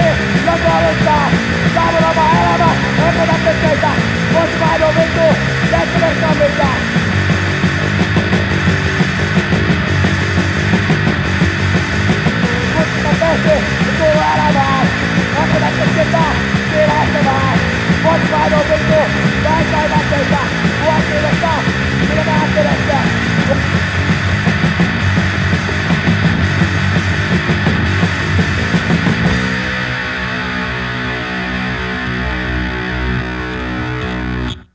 nadie, la molesta, dame la maelama, emme la petteitä, voit vain on vittu, jättele kamilta. Mutta tehty, tulee elämään.